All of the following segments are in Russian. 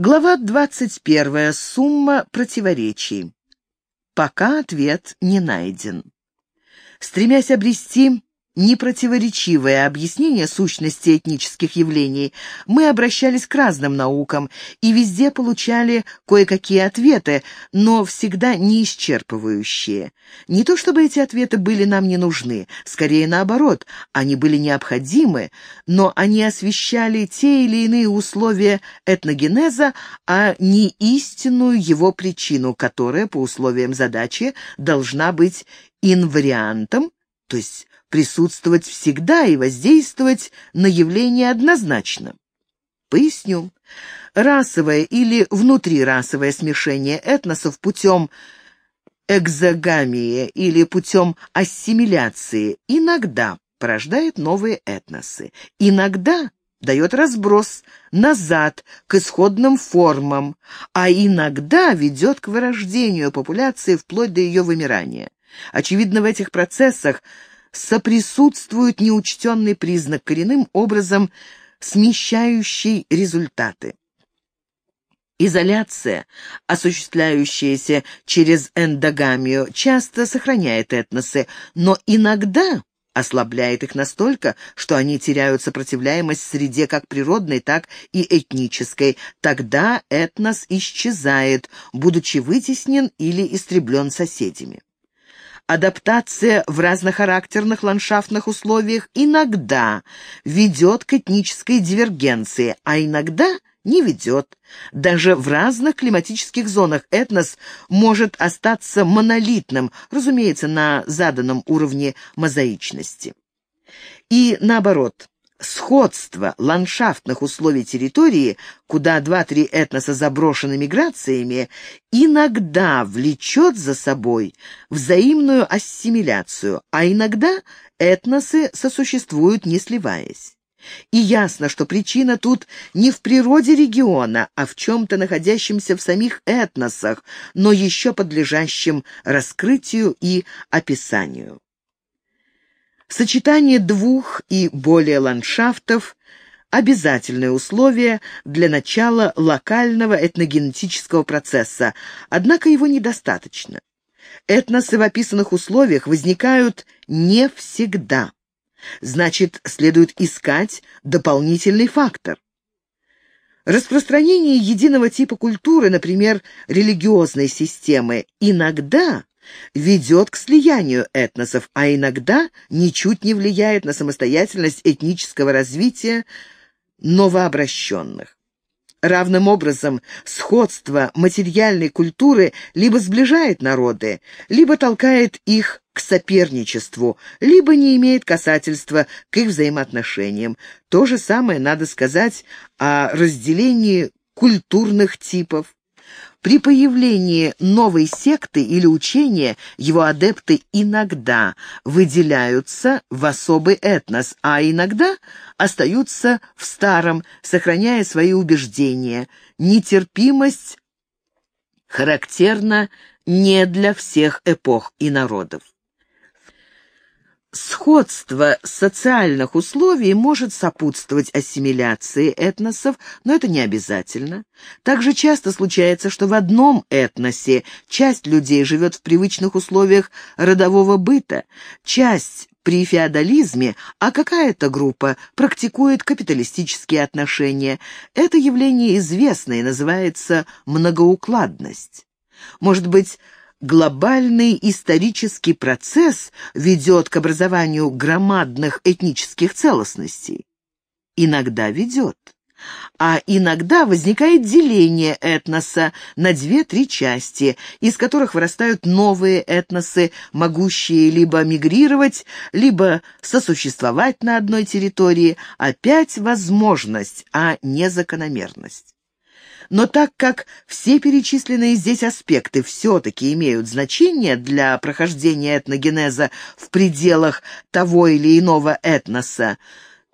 Глава 21. Сумма противоречий. Пока ответ не найден. Стремясь обрести непротиворечивое объяснение сущности этнических явлений, мы обращались к разным наукам и везде получали кое-какие ответы, но всегда не исчерпывающие. Не то чтобы эти ответы были нам не нужны, скорее наоборот, они были необходимы, но они освещали те или иные условия этногенеза, а не истинную его причину, которая по условиям задачи должна быть инвариантом, то есть присутствовать всегда и воздействовать на явление однозначно. Поясню. Расовое или внутрирасовое смешение этносов путем экзогамии или путем ассимиляции иногда порождает новые этносы, иногда дает разброс назад к исходным формам, а иногда ведет к вырождению популяции вплоть до ее вымирания. Очевидно, в этих процессах соприсутствует неучтенный признак коренным образом смещающий результаты. Изоляция, осуществляющаяся через эндогамию, часто сохраняет этносы, но иногда ослабляет их настолько, что они теряют сопротивляемость среде как природной, так и этнической. Тогда этнос исчезает, будучи вытеснен или истреблен соседями. Адаптация в разнохарактерных ландшафтных условиях иногда ведет к этнической дивергенции, а иногда не ведет. Даже в разных климатических зонах этнос может остаться монолитным, разумеется, на заданном уровне мозаичности. И наоборот, сходство ландшафтных условий территории, куда два-три этноса заброшены миграциями, иногда влечет за собой взаимную ассимиляцию, а иногда этносы сосуществуют, не сливаясь. И ясно, что причина тут не в природе региона, а в чем-то находящемся в самих этносах, но еще подлежащем раскрытию и описанию. Сочетание двух и более ландшафтов – обязательное условие для начала локального этногенетического процесса, однако его недостаточно. Этносы в описанных условиях возникают не всегда. Значит, следует искать дополнительный фактор. Распространение единого типа культуры, например, религиозной системы, иногда ведет к слиянию этносов, а иногда ничуть не влияет на самостоятельность этнического развития новообращенных. Равным образом, сходство материальной культуры либо сближает народы, либо толкает их к соперничеству, либо не имеет касательства к их взаимоотношениям. То же самое надо сказать о разделении культурных типов. При появлении новой секты или учения его адепты иногда выделяются в особый этнос, а иногда остаются в старом, сохраняя свои убеждения. Нетерпимость характерна не для всех эпох и народов. Сходство социальных условий может сопутствовать ассимиляции этносов, но это не обязательно. Также часто случается, что в одном этносе часть людей живет в привычных условиях родового быта, часть при феодализме, а какая-то группа практикует капиталистические отношения. Это явление известно и называется многоукладность. Может быть, глобальный исторический процесс ведет к образованию громадных этнических целостностей? Иногда ведет. А иногда возникает деление этноса на две-три части, из которых вырастают новые этносы, могущие либо мигрировать, либо сосуществовать на одной территории, опять возможность, а не закономерность. Но так как все перечисленные здесь аспекты все-таки имеют значение для прохождения этногенеза в пределах того или иного этноса,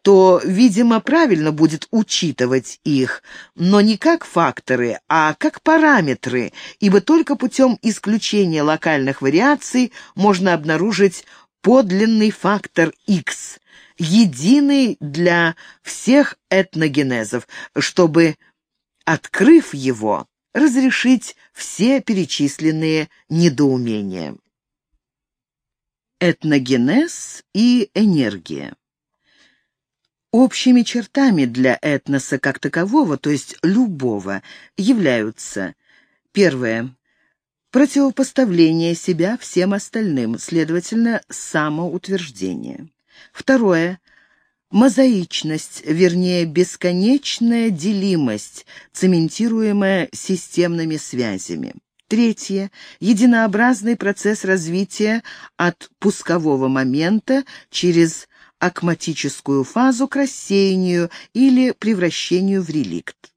то, видимо, правильно будет учитывать их, но не как факторы, а как параметры, ибо только путем исключения локальных вариаций можно обнаружить подлинный фактор X, единый для всех этногенезов, чтобы открыв его, разрешить все перечисленные недоумения. Этногенез и энергия. Общими чертами для этноса как такового, то есть любого, являются первое противопоставление себя всем остальным, следовательно, самоутверждение. Второе мозаичность, вернее, бесконечная делимость, цементируемая системными связями. Третье – единообразный процесс развития от пускового момента через акматическую фазу к рассеянию или превращению в реликт.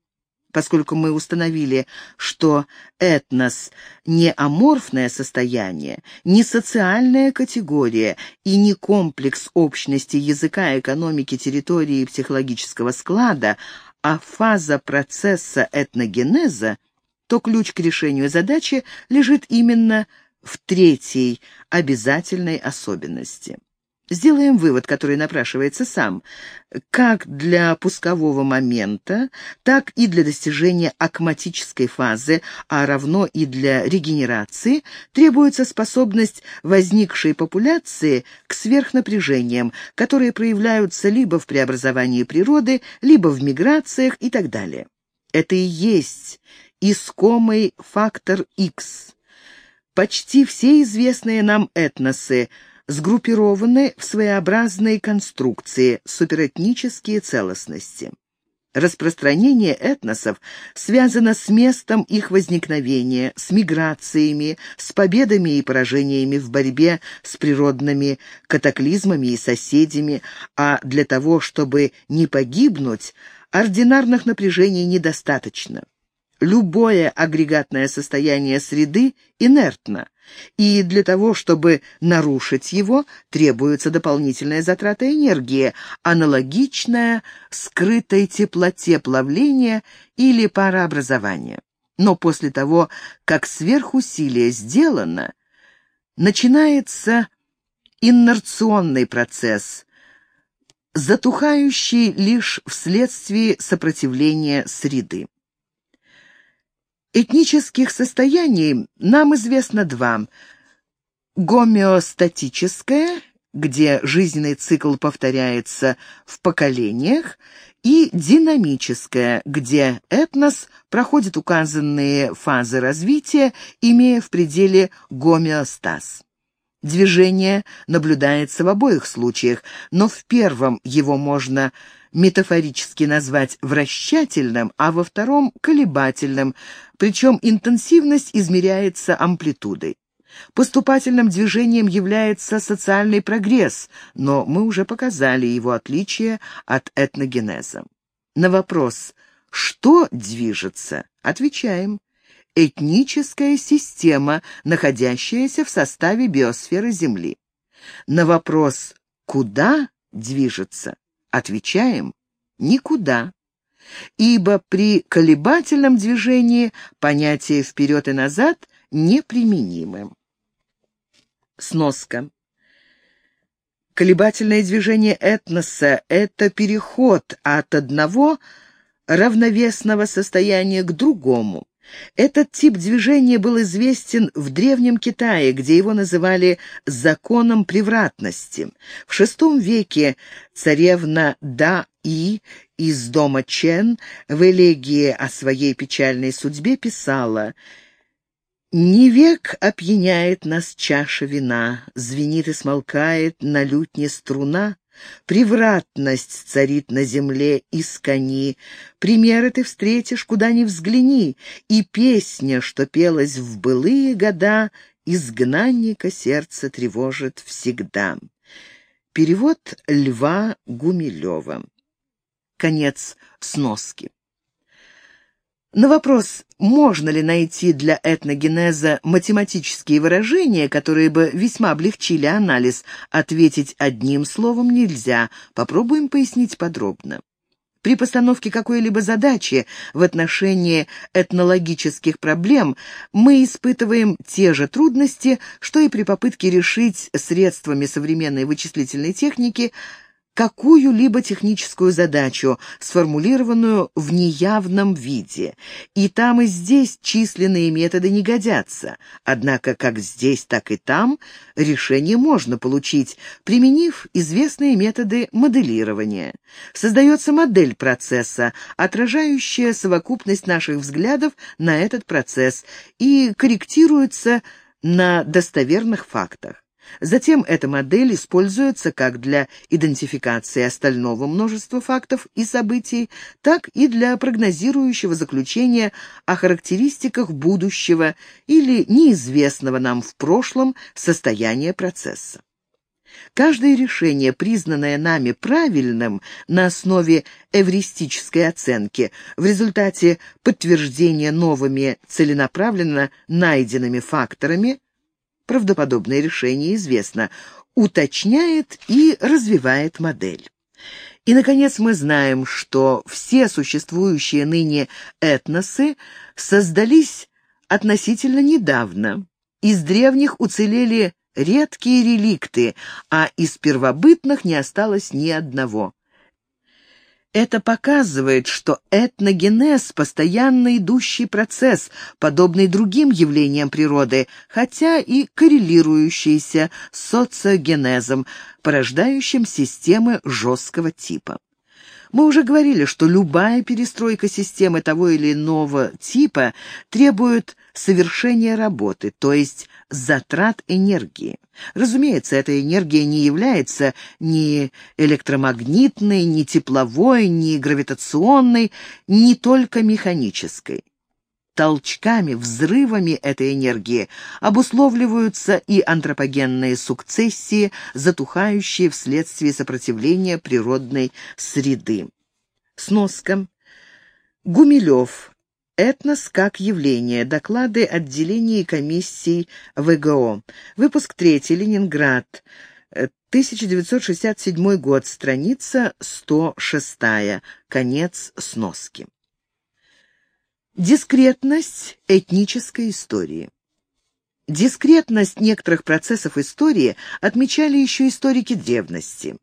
Поскольку мы установили, что этнос – не аморфное состояние, не социальная категория и не комплекс общности языка, экономики, территории и психологического склада, а фаза процесса этногенеза, то ключ к решению задачи лежит именно в третьей обязательной особенности. Сделаем вывод, который напрашивается сам. Как для пускового момента, так и для достижения акматической фазы, а равно и для регенерации, требуется способность возникшей популяции к сверхнапряжениям, которые проявляются либо в преобразовании природы, либо в миграциях и так далее. Это и есть искомый фактор X. Почти все известные нам этносы – сгруппированы в своеобразные конструкции, суперэтнические целостности. Распространение этносов связано с местом их возникновения, с миграциями, с победами и поражениями в борьбе с природными катаклизмами и соседями, а для того, чтобы не погибнуть, ординарных напряжений недостаточно. Любое агрегатное состояние среды инертно, и для того, чтобы нарушить его, требуется дополнительная затрата энергии, аналогичная скрытой теплоте плавления или парообразования. Но после того, как сверхусилие сделано, начинается инерционный процесс, затухающий лишь вследствие сопротивления среды. Этнических состояний нам известно два. Гомеостатическое, где жизненный цикл повторяется в поколениях, и динамическое, где этнос проходит указанные фазы развития, имея в пределе гомеостаз. Движение наблюдается в обоих случаях, но в первом его можно метафорически назвать вращательным, а во втором — колебательным, причем интенсивность измеряется амплитудой. Поступательным движением является социальный прогресс, но мы уже показали его отличие от этногенеза. На вопрос «что движется?» отвечаем «этническая система, находящаяся в составе биосферы Земли». На вопрос «куда движется?» Отвечаем «никуда». Ибо при колебательном движении понятие «вперед» и «назад» неприменимы. Сноска. Колебательное движение этноса — это переход от одного равновесного состояния к другому. Этот тип движения был известен в Древнем Китае, где его называли «законом превратности». В VI веке царевна Да-И из дома Чен в элегии о своей печальной судьбе писала «Не век опьяняет нас чаша вина, звенит и смолкает на лютне струна, Превратность царит на земле из кони. Примеры ты встретишь, куда ни взгляни, и песня, что пелась в былые года, изгнанника сердце тревожит всегда. Перевод Льва Гумилева. Конец сноски. На вопрос, можно ли найти для этногенеза математические выражения, которые бы весьма облегчили анализ, ответить одним словом нельзя. Попробуем пояснить подробно. При постановке какой-либо задачи в отношении этнологических проблем мы испытываем те же трудности, что и при попытке решить средствами современной вычислительной техники какую-либо техническую задачу, сформулированную в неявном виде. И там, и здесь численные методы не годятся. Однако как здесь, так и там решение можно получить, применив известные методы моделирования. Создается модель процесса, отражающая совокупность наших взглядов на этот процесс и корректируется на достоверных фактах. Затем эта модель используется как для идентификации остального множества фактов и событий, так и для прогнозирующего заключения о характеристиках будущего или неизвестного нам в прошлом состояния процесса. Каждое решение, признанное нами правильным на основе эвристической оценки, в результате подтверждения новыми целенаправленно найденными факторами, правдоподобное решение известно, уточняет и развивает модель. И, наконец, мы знаем, что все существующие ныне этносы создались относительно недавно. Из древних уцелели редкие реликты, а из первобытных не осталось ни одного. Это показывает, что этногенез – постоянно идущий процесс, подобный другим явлениям природы, хотя и коррелирующийся с социогенезом, порождающим системы жесткого типа. Мы уже говорили, что любая перестройка системы того или иного типа требует совершения работы, то есть затрат энергии. Разумеется, эта энергия не является ни электромагнитной, ни тепловой, ни гравитационной, не только механической. Толчками, взрывами этой энергии обусловливаются и антропогенные сукцессии, затухающие вследствие сопротивления природной среды. Сноска. Гумилев. Этнос как явление. Доклады отделений комиссий ВГО. Выпуск 3. Ленинград. 1967 год. Страница 106. Конец сноски. Дискретность этнической истории. Дискретность некоторых процессов истории отмечали еще историки древности.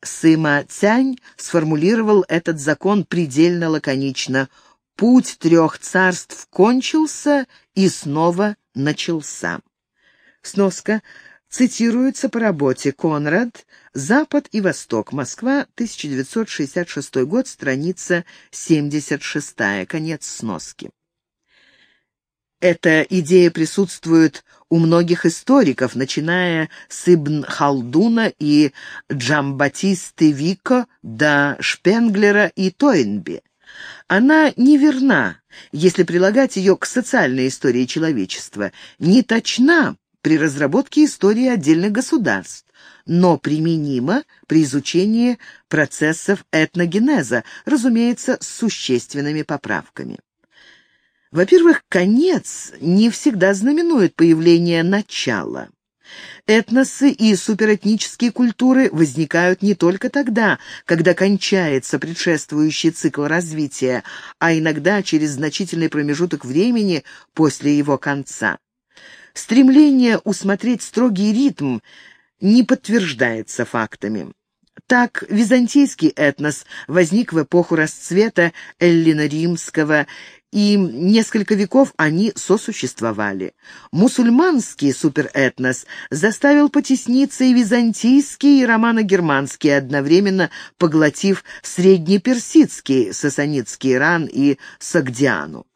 Сыма Цянь сформулировал этот закон предельно лаконично – Путь трех царств кончился и снова начался. Сноска цитируется по работе Конрад «Запад и Восток. Москва, 1966 год, страница 76, конец сноски». Эта идея присутствует у многих историков, начиная с Ибн Халдуна и Джамбатисты Вико до Шпенглера и Тойнби. Она неверна, если прилагать ее к социальной истории человечества, не точна при разработке истории отдельных государств, но применима при изучении процессов этногенеза, разумеется, с существенными поправками. Во-первых, конец не всегда знаменует появление начала. Этносы и суперэтнические культуры возникают не только тогда, когда кончается предшествующий цикл развития, а иногда через значительный промежуток времени после его конца. Стремление усмотреть строгий ритм не подтверждается фактами. Так, византийский этнос возник в эпоху расцвета эллино-римского и несколько веков они сосуществовали. Мусульманский суперэтнос заставил потесниться и византийский, и романо-германский, одновременно поглотив среднеперсидский, сасанидский Иран и Сагдиану.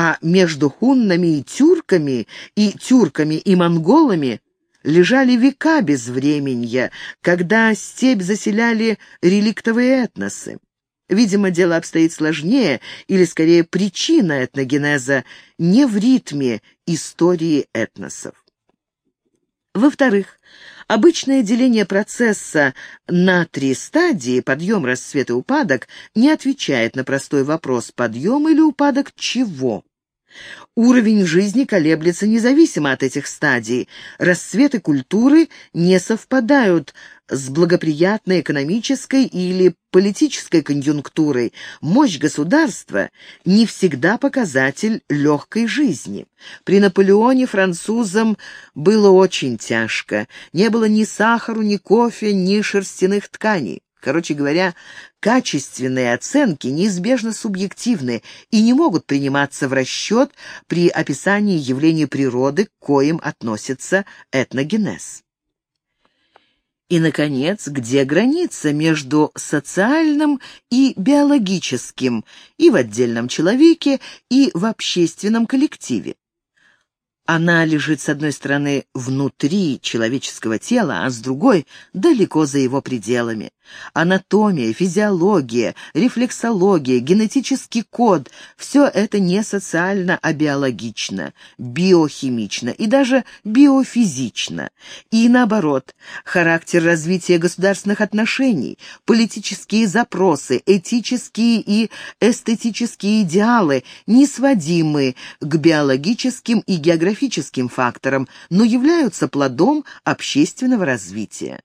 А между хуннами и тюрками, и тюрками и монголами лежали века безвременья, когда степь заселяли реликтовые этносы. Видимо, дело обстоит сложнее, или, скорее, причина этногенеза не в ритме истории этносов. Во-вторых, обычное деление процесса на три стадии, подъем, расцвет и упадок, не отвечает на простой вопрос, подъем или упадок чего. Уровень жизни колеблется независимо от этих стадий. Расцветы культуры не совпадают с благоприятной экономической или политической конъюнктурой, мощь государства не всегда показатель легкой жизни. При Наполеоне французам было очень тяжко. Не было ни сахару, ни кофе, ни шерстяных тканей. Короче говоря, качественные оценки неизбежно субъективны и не могут приниматься в расчет при описании явлений природы, к коим относится этногенез. И, наконец, где граница между социальным и биологическим и в отдельном человеке, и в общественном коллективе? Она лежит, с одной стороны, внутри человеческого тела, а с другой — далеко за его пределами. Анатомия, физиология, рефлексология, генетический код — все это не социально, а биологично, биохимично и даже биофизично. И наоборот, характер развития государственных отношений, политические запросы, этические и эстетические идеалы не сводимы к биологическим и географическим факторам, но являются плодом общественного развития.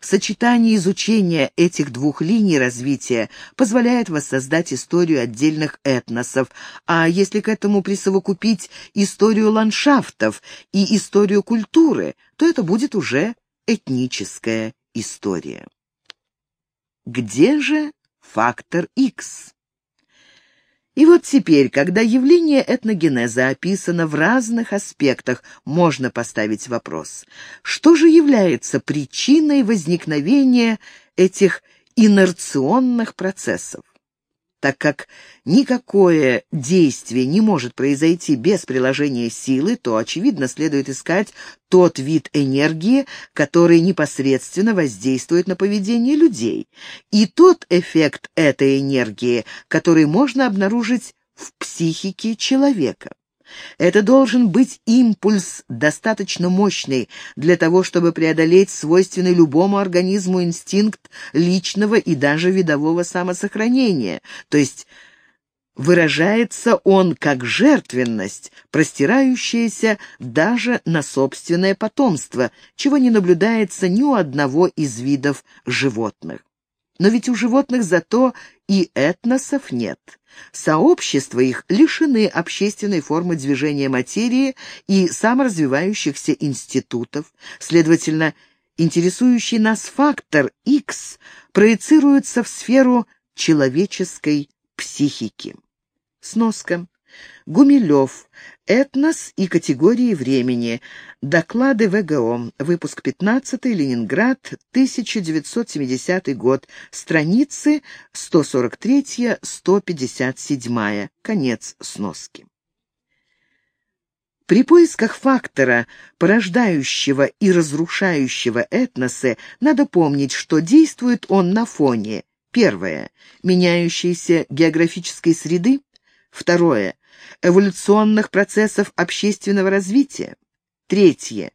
Сочетание изучения этих двух линий развития позволяет воссоздать историю отдельных этносов, а если к этому присовокупить историю ландшафтов и историю культуры, то это будет уже этническая история. Где же фактор X? И вот теперь, когда явление этногенеза описано в разных аспектах, можно поставить вопрос, что же является причиной возникновения этих инерционных процессов? Так как никакое действие не может произойти без приложения силы, то, очевидно, следует искать тот вид энергии, который непосредственно воздействует на поведение людей, и тот эффект этой энергии, который можно обнаружить в психике человека. Это должен быть импульс достаточно мощный для того, чтобы преодолеть свойственный любому организму инстинкт личного и даже видового самосохранения, то есть выражается он как жертвенность, простирающаяся даже на собственное потомство, чего не наблюдается ни у одного из видов животных. Но ведь у животных зато и этносов нет. Сообщества их лишены общественной формы движения материи и саморазвивающихся институтов. Следовательно, интересующий нас фактор X проецируется в сферу человеческой психики. Сноска. Гумилев. Этнос и категории времени. Доклады ВГО. Выпуск 15. Ленинград. 1970 год. Страницы 143-157. Конец сноски. При поисках фактора, порождающего и разрушающего этносы, надо помнить, что действует он на фоне. Первое. Меняющейся географической среды. Второе эволюционных процессов общественного развития. Третье.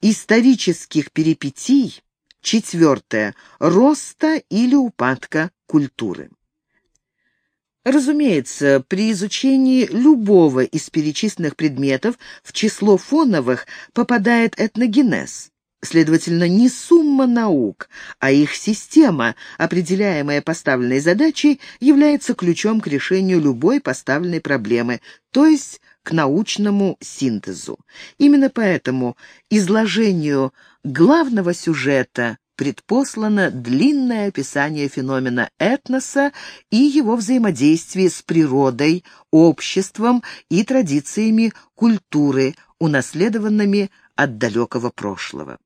Исторических перипетий. Четвертое. Роста или упадка культуры. Разумеется, при изучении любого из перечисленных предметов в число фоновых попадает этногенез. Следовательно, не сумма наук, а их система, определяемая поставленной задачей, является ключом к решению любой поставленной проблемы, то есть к научному синтезу. Именно поэтому изложению главного сюжета предпослано длинное описание феномена этноса и его взаимодействия с природой, обществом и традициями культуры, унаследованными от далекого прошлого.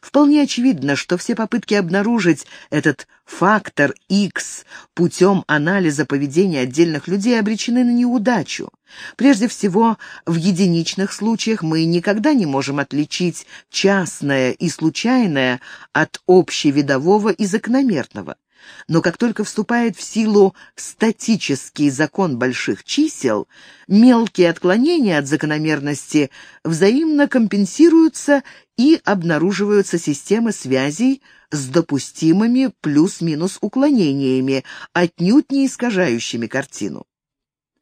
Вполне очевидно, что все попытки обнаружить этот фактор X путем анализа поведения отдельных людей обречены на неудачу. Прежде всего, в единичных случаях мы никогда не можем отличить частное и случайное от общевидового и закономерного. Но как только вступает в силу статический закон больших чисел, мелкие отклонения от закономерности взаимно компенсируются и обнаруживаются системы связей с допустимыми плюс-минус уклонениями, отнюдь не искажающими картину.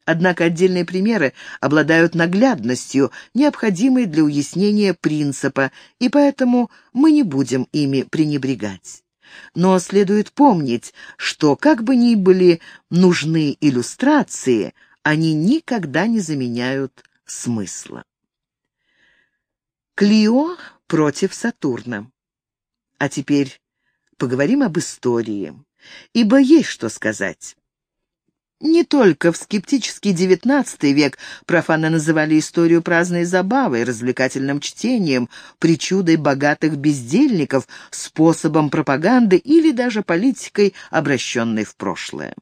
Однако отдельные примеры обладают наглядностью, необходимой для уяснения принципа, и поэтому мы не будем ими пренебрегать. Но следует помнить, что как бы ни были нужны иллюстрации, они никогда не заменяют смысла. Клио против Сатурна. А теперь поговорим об истории, ибо есть что сказать. Не только в скептический XIX век профаны называли историю праздной забавой, развлекательным чтением, причудой богатых бездельников, способом пропаганды или даже политикой, обращенной в прошлое.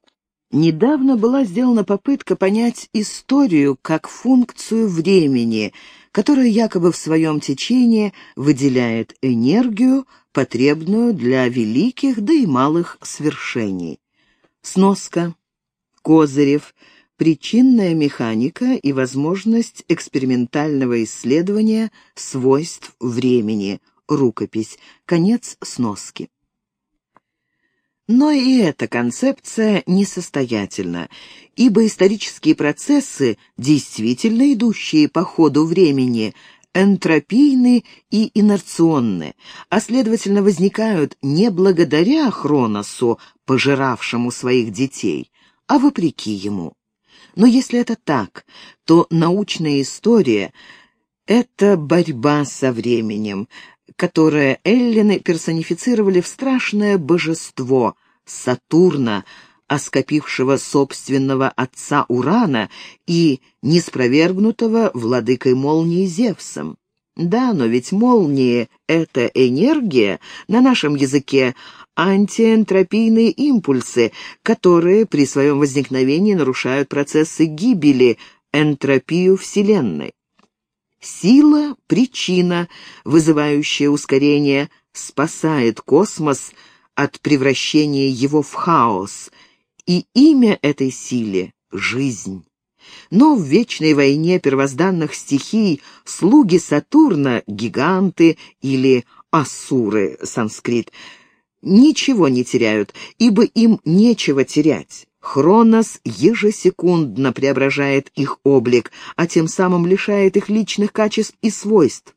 Недавно была сделана попытка понять историю как функцию времени, которая якобы в своем течении выделяет энергию, потребную для великих да и малых свершений. Сноска. Козырев. Причинная механика и возможность экспериментального исследования свойств времени. Рукопись. Конец сноски. Но и эта концепция несостоятельна, ибо исторические процессы, действительно идущие по ходу времени, энтропийны и инерционны, а следовательно возникают не благодаря Хроносу, пожиравшему своих детей, а вопреки ему. Но если это так, то научная история — это борьба со временем, которое эллины персонифицировали в страшное божество Сатурна, оскопившего собственного отца Урана и неспровергнутого владыкой молнии Зевсом. Да, но ведь молнии — это энергия, на нашем языке антиэнтропийные импульсы, которые при своем возникновении нарушают процессы гибели, энтропию Вселенной. Сила — причина, вызывающая ускорение, спасает космос от превращения его в хаос, и имя этой силе — жизнь. Но в вечной войне первозданных стихий слуги Сатурна, гиганты или асуры, санскрит, ничего не теряют, ибо им нечего терять. Хронос ежесекундно преображает их облик, а тем самым лишает их личных качеств и свойств.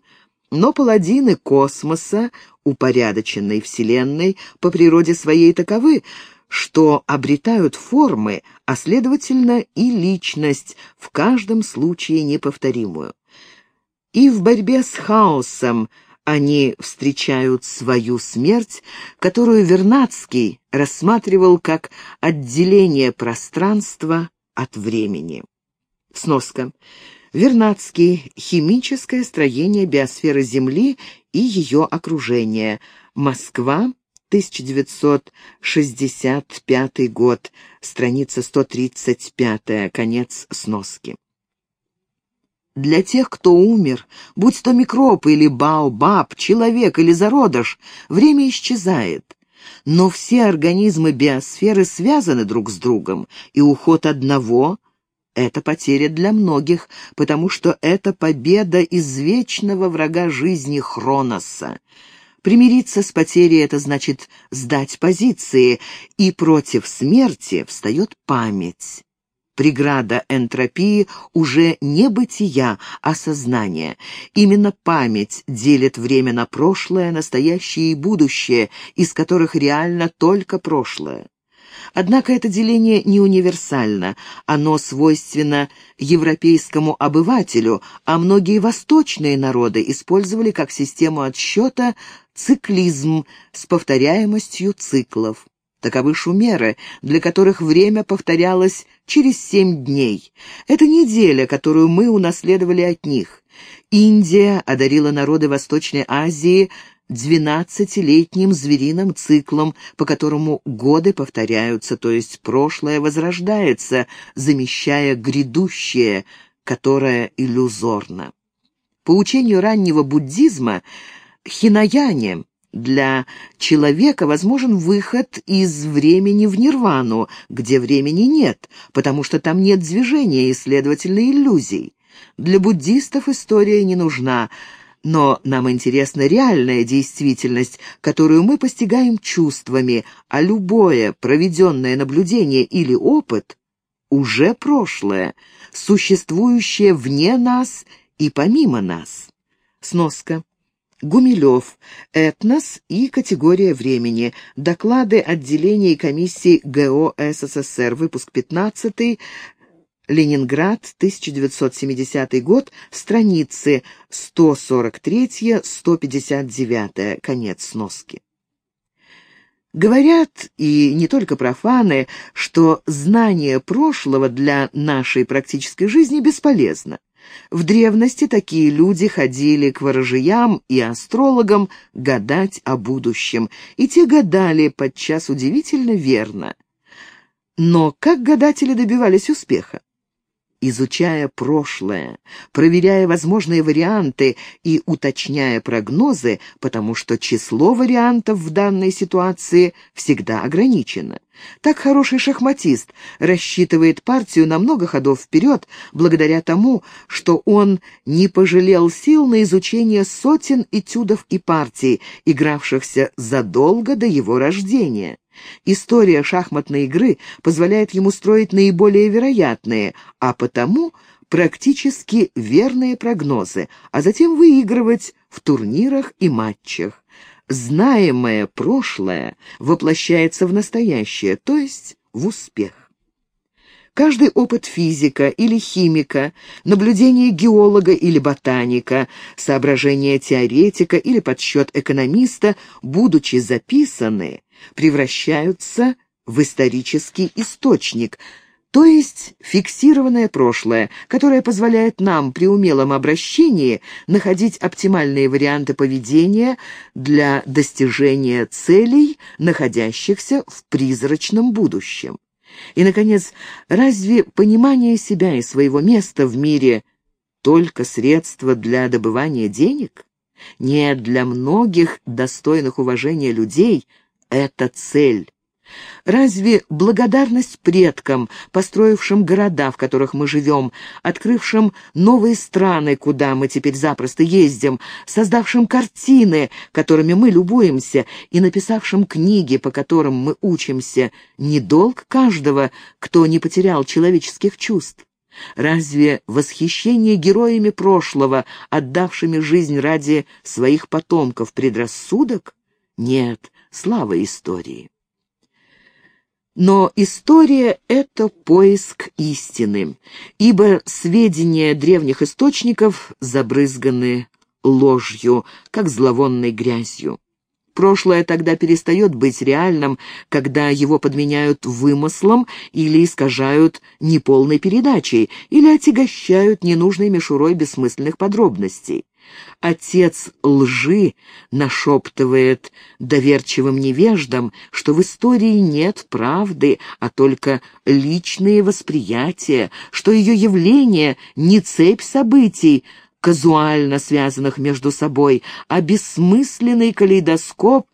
Но паладины космоса, упорядоченной Вселенной, по природе своей таковы, что обретают формы, а следовательно и личность, в каждом случае неповторимую. И в борьбе с хаосом они встречают свою смерть, которую Вернадский рассматривал как отделение пространства от времени. Сноска. Вернадский. Химическое строение биосферы Земли и ее окружения. Москва. 1965 год. Страница 135. Конец сноски. Для тех, кто умер, будь то микроб или баобаб, человек или зародыш, время исчезает. Но все организмы биосферы связаны друг с другом, и уход одного — это потеря для многих, потому что это победа извечного врага жизни Хроноса. Примириться с потерей — это значит сдать позиции, и против смерти встает память. Преграда энтропии уже не бытия, а сознание. Именно память делит время на прошлое, настоящее и будущее, из которых реально только прошлое. Однако это деление не универсально, оно свойственно европейскому обывателю, а многие восточные народы использовали как систему отсчета циклизм с повторяемостью циклов. Таковы шумеры, для которых время повторялось через семь дней. Это неделя, которую мы унаследовали от них. Индия одарила народы Восточной Азии двенадцатилетним звериным циклом, по которому годы повторяются, то есть прошлое возрождается, замещая грядущее, которое иллюзорно. По учению раннего буддизма, хинаяне для человека возможен выход из времени в нирвану, где времени нет, потому что там нет движения и, следовательно, иллюзий. Для буддистов история не нужна, но нам интересна реальная действительность, которую мы постигаем чувствами, а любое проведенное наблюдение или опыт уже прошлое, существующее вне нас и помимо нас. Сноска. Гумилев. Этнос и категория времени. Доклады отделения и комиссии ГО СССР. Выпуск 15. Ленинград, 1970 год, страницы 143-159, конец сноски. Говорят, и не только профаны, что знание прошлого для нашей практической жизни бесполезно. В древности такие люди ходили к ворожиям и астрологам гадать о будущем, и те гадали подчас удивительно верно. Но как гадатели добивались успеха? Изучая прошлое, проверяя возможные варианты и уточняя прогнозы, потому что число вариантов в данной ситуации всегда ограничено. Так хороший шахматист рассчитывает партию на много ходов вперед, благодаря тому, что он не пожалел сил на изучение сотен этюдов и партий, игравшихся задолго до его рождения. История шахматной игры позволяет ему строить наиболее вероятные, а потому практически верные прогнозы, а затем выигрывать в турнирах и матчах. Знаемое прошлое воплощается в настоящее, то есть в успех. Каждый опыт физика или химика, наблюдение геолога или ботаника, соображение теоретика или подсчет экономиста, будучи записаны, превращаются в исторический источник, то есть фиксированное прошлое, которое позволяет нам при умелом обращении находить оптимальные варианты поведения для достижения целей, находящихся в призрачном будущем. И, наконец, разве понимание себя и своего места в мире только средство для добывания денег? Нет, для многих достойных уважения людей – это цель. Разве благодарность предкам, построившим города, в которых мы живем, открывшим новые страны, куда мы теперь запросто ездим, создавшим картины, которыми мы любуемся, и написавшим книги, по которым мы учимся, не долг каждого, кто не потерял человеческих чувств? Разве восхищение героями прошлого, отдавшими жизнь ради своих потомков, предрассудок? Нет, слава истории. Но история — это поиск истины, ибо сведения древних источников забрызганы ложью, как зловонной грязью. Прошлое тогда перестает быть реальным, когда его подменяют вымыслом или искажают неполной передачей, или отягощают ненужной мишурой бессмысленных подробностей. Отец лжи нашептывает доверчивым невеждам, что в истории нет правды, а только личные восприятия, что ее явление не цепь событий, казуально связанных между собой, а бессмысленный калейдоскоп,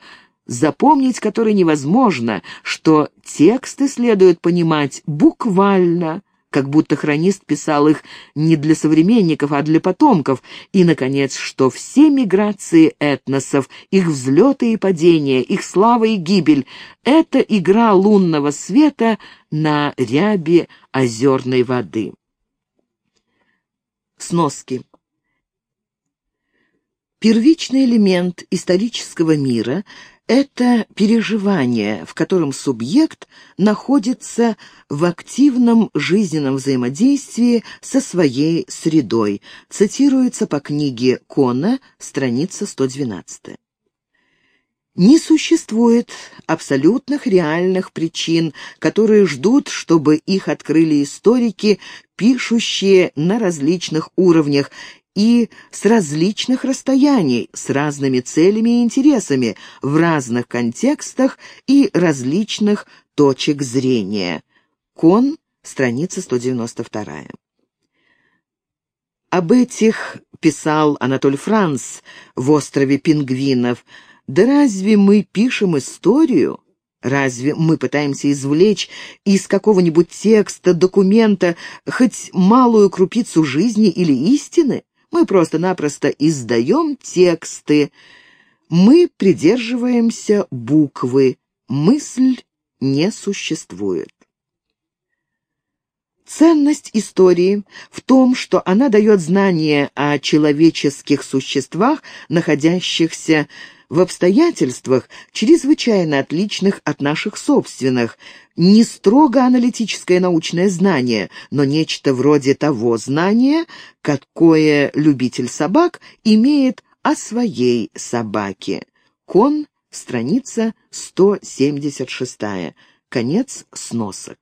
запомнить который невозможно, что тексты следует понимать буквально – как будто хронист писал их не для современников, а для потомков, и, наконец, что все миграции этносов, их взлеты и падения, их слава и гибель — это игра лунного света на рябе озерной воды. Сноски. Первичный элемент исторического мира это переживание, в котором субъект находится в активном жизненном взаимодействии со своей средой. Цитируется по книге Кона, страница 112. Не существует абсолютных реальных причин, которые ждут, чтобы их открыли историки, пишущие на различных уровнях, и с различных расстояний, с разными целями и интересами, в разных контекстах и различных точек зрения. Кон, страница 192. Об этих писал Анатоль Франц в «Острове пингвинов». «Да разве мы пишем историю?» Разве мы пытаемся извлечь из какого-нибудь текста, документа хоть малую крупицу жизни или истины? Мы просто-напросто издаем тексты. Мы придерживаемся буквы. Мысль не существует. Ценность истории в том, что она дает знания о человеческих существах, находящихся в обстоятельствах, чрезвычайно отличных от наших собственных, не строго аналитическое научное знание, но нечто вроде того знания, какое любитель собак имеет о своей собаке. Кон, страница 176. Конец сносок.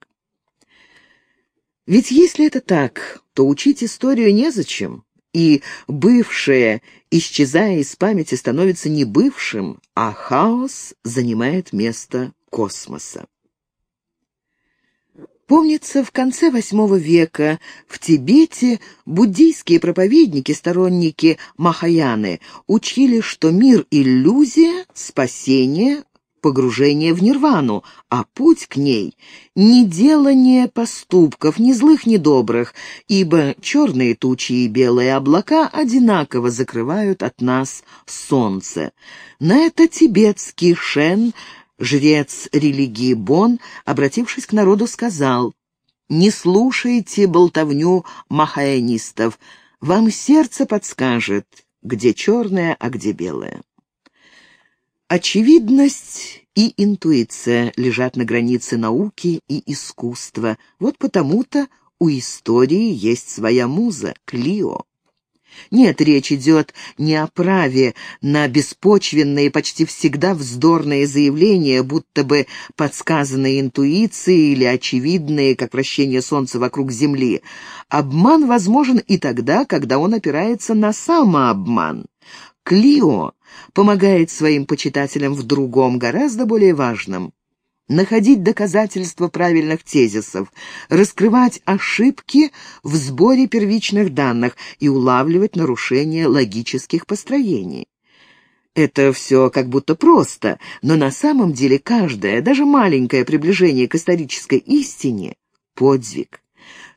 Ведь если это так, то учить историю незачем, и бывшее, исчезая из памяти, становится не бывшим, а хаос занимает место космоса. Помнится, в конце VIII века в Тибете буддийские проповедники, сторонники Махаяны, учили, что мир — иллюзия, спасение, погружение в нирвану, а путь к ней — не делание поступков, ни злых, ни добрых, ибо черные тучи и белые облака одинаково закрывают от нас солнце. На это тибетский шен — Жрец религии Бон, обратившись к народу, сказал, «Не слушайте болтовню махаянистов, вам сердце подскажет, где черное, а где белое». Очевидность и интуиция лежат на границе науки и искусства. Вот потому-то у истории есть своя муза — Клио. Нет, речь идет не о праве на беспочвенные, почти всегда вздорные заявления, будто бы подсказанные интуицией или очевидные, как вращение Солнца вокруг Земли. Обман возможен и тогда, когда он опирается на самообман. Клио помогает своим почитателям в другом, гораздо более важном находить доказательства правильных тезисов, раскрывать ошибки в сборе первичных данных и улавливать нарушения логических построений. Это все как будто просто, но на самом деле каждое, даже маленькое приближение к исторической истине — подвиг.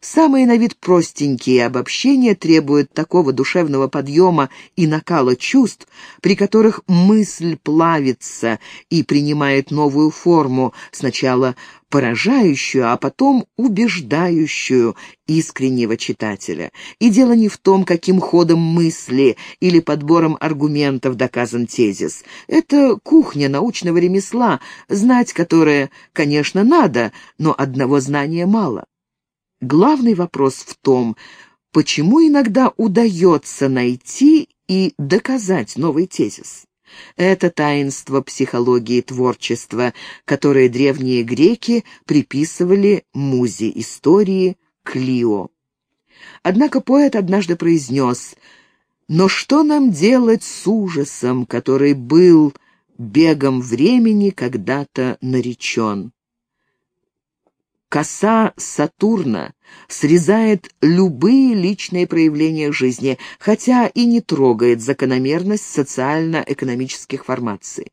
Самые на вид простенькие обобщения требуют такого душевного подъема и накала чувств, при которых мысль плавится и принимает новую форму, сначала поражающую, а потом убеждающую искреннего читателя. И дело не в том, каким ходом мысли или подбором аргументов доказан тезис. Это кухня научного ремесла, знать которое, конечно, надо, но одного знания мало. Главный вопрос в том, почему иногда удается найти и доказать новый тезис. Это таинство психологии творчества, которое древние греки приписывали музе истории Клио. Однако поэт однажды произнес «Но что нам делать с ужасом, который был бегом времени когда-то наречен?» Коса Сатурна срезает любые личные проявления жизни, хотя и не трогает закономерность социально-экономических формаций.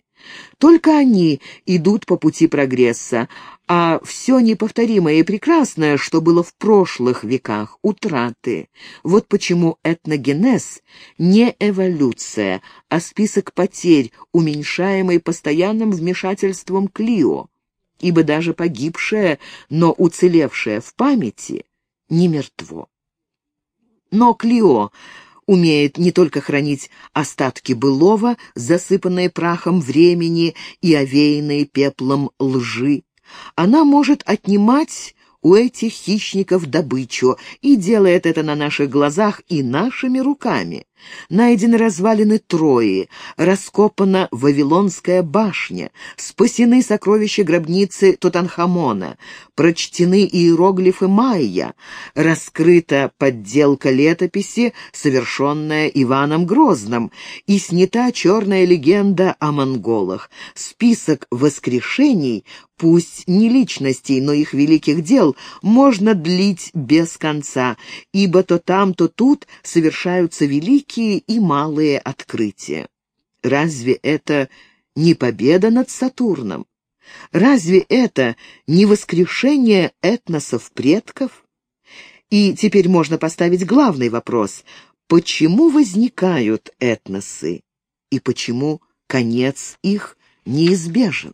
Только они идут по пути прогресса, а все неповторимое и прекрасное, что было в прошлых веках, утраты. Вот почему этногенез не эволюция, а список потерь, уменьшаемый постоянным вмешательством Клио ибо даже погибшее, но уцелевшее в памяти не мертво. Но Клио умеет не только хранить остатки былого, засыпанные прахом времени и овеянные пеплом лжи. Она может отнимать у этих хищников добычу и делает это на наших глазах и нашими руками. Найдены развалины Трои, раскопана Вавилонская башня, спасены сокровища гробницы Тутанхамона, прочтены иероглифы майя, раскрыта подделка летописи, совершенная Иваном Грозным, и снята черная легенда о монголах. Список воскрешений пусть не личностей, но их великих дел, можно длить без конца, ибо то там, то тут совершаются великие и малые открытия. Разве это не победа над Сатурном? Разве это не воскрешение этносов предков? И теперь можно поставить главный вопрос. Почему возникают этносы? И почему конец их неизбежен?